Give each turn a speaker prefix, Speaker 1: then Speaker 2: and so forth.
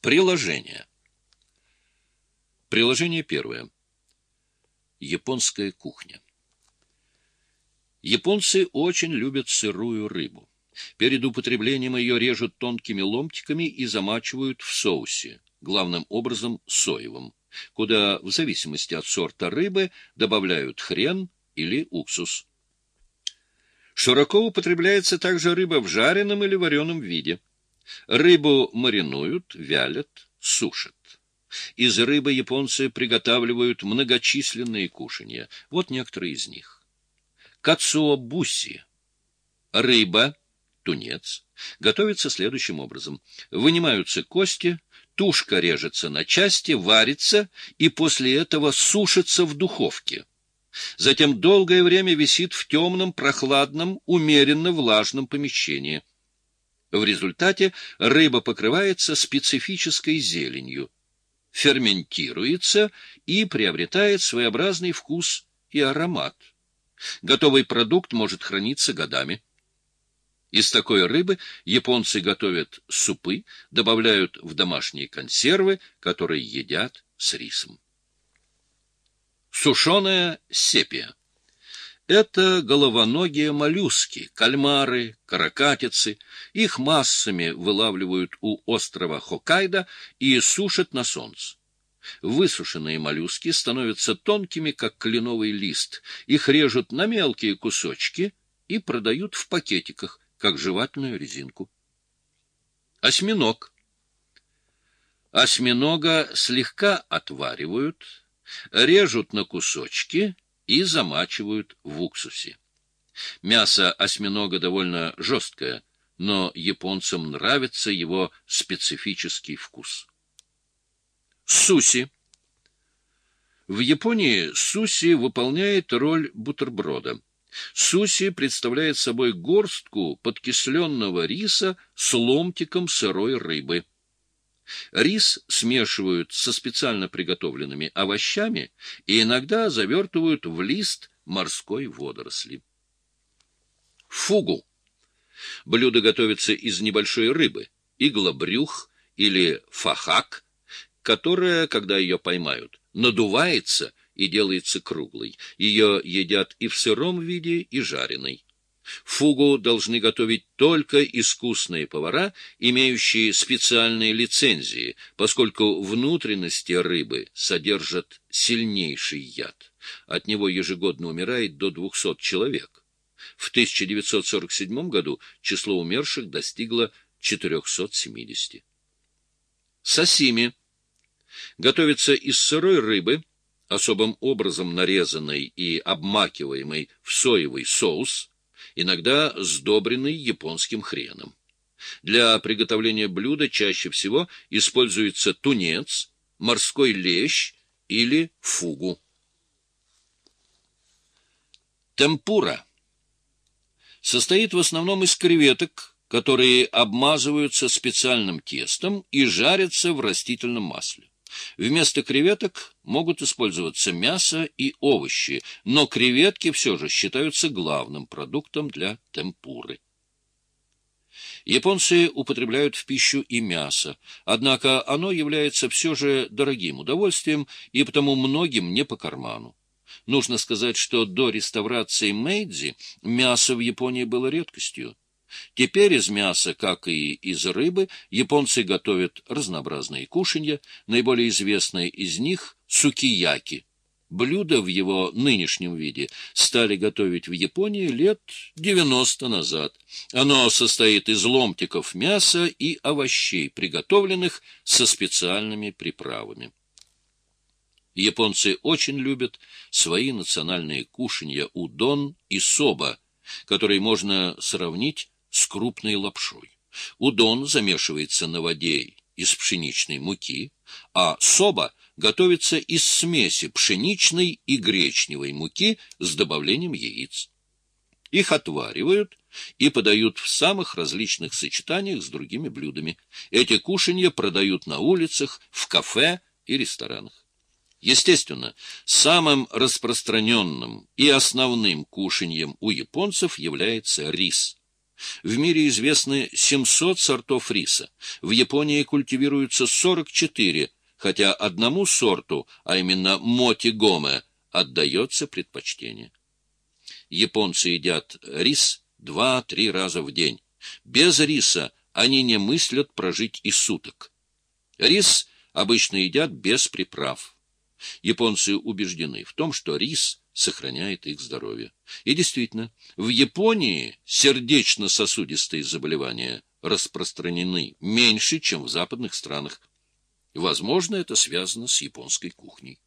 Speaker 1: Приложение. Приложение первое. Японская кухня. Японцы очень любят сырую рыбу. Перед употреблением ее режут тонкими ломтиками и замачивают в соусе, главным образом соевым, куда, в зависимости от сорта рыбы, добавляют хрен или уксус. Широко употребляется также рыба в жареном или вареном виде. Рыбу маринуют, вялят, сушат. Из рыбы японцы приготавливают многочисленные кушанья. Вот некоторые из них. Кацуобуси. Рыба, тунец, готовится следующим образом. Вынимаются кости, тушка режется на части, варится и после этого сушится в духовке. Затем долгое время висит в темном, прохладном, умеренно влажном помещении. В результате рыба покрывается специфической зеленью, ферментируется и приобретает своеобразный вкус и аромат. Готовый продукт может храниться годами. Из такой рыбы японцы готовят супы, добавляют в домашние консервы, которые едят с рисом. Сушеная сепия. Это головоногие моллюски, кальмары, каракатицы. Их массами вылавливают у острова Хоккайдо и сушат на солнце. Высушенные моллюски становятся тонкими, как кленовый лист. Их режут на мелкие кусочки и продают в пакетиках, как жевательную резинку. Осьминог. Осьминога слегка отваривают, режут на кусочки и замачивают в уксусе. Мясо осьминога довольно жесткое, но японцам нравится его специфический вкус. Суси. В Японии суси выполняет роль бутерброда. Суси представляет собой горстку подкисленного риса с ломтиком сырой рыбы. Рис смешивают со специально приготовленными овощами и иногда завертывают в лист морской водоросли. Фугу. Блюдо готовится из небольшой рыбы, иглобрюх или фахак, которая, когда ее поймают, надувается и делается круглой. Ее едят и в сыром виде, и жареной. Фугу должны готовить только искусные повара, имеющие специальные лицензии, поскольку внутренности рыбы содержат сильнейший яд. От него ежегодно умирает до 200 человек. В 1947 году число умерших достигло 470. Сосими. Готовится из сырой рыбы, особым образом нарезанной и обмакиваемой в соевый соус, иногда сдобренный японским хреном. Для приготовления блюда чаще всего используется тунец, морской лещ или фугу. Темпура состоит в основном из креветок, которые обмазываются специальным тестом и жарятся в растительном масле. Вместо креветок могут использоваться мясо и овощи, но креветки все же считаются главным продуктом для темпуры. Японцы употребляют в пищу и мясо, однако оно является все же дорогим удовольствием и потому многим не по карману. Нужно сказать, что до реставрации Мэйдзи мясо в Японии было редкостью. Теперь из мяса, как и из рыбы, японцы готовят разнообразные кушанья, наиболее известное из них — сукияки. Блюдо в его нынешнем виде стали готовить в Японии лет 90 назад. Оно состоит из ломтиков мяса и овощей, приготовленных со специальными приправами. Японцы очень любят свои национальные кушанья удон и соба, которые можно сравнить с крупной лапшой. Удон замешивается на воде из пшеничной муки, а соба готовится из смеси пшеничной и гречневой муки с добавлением яиц. Их отваривают и подают в самых различных сочетаниях с другими блюдами. Эти кушанья продают на улицах, в кафе и ресторанах. Естественно, самым распространенным и основным кушаньем у японцев является рис – В мире известны 700 сортов риса. В Японии культивируются 44, хотя одному сорту, а именно моти-гоме, отдается предпочтение. Японцы едят рис два-три раза в день. Без риса они не мыслят прожить и суток. Рис обычно едят без приправ. Японцы убеждены в том, что рис сохраняет их здоровье. И действительно, в Японии сердечно-сосудистые заболевания распространены меньше, чем в западных странах. Возможно, это связано с японской кухней.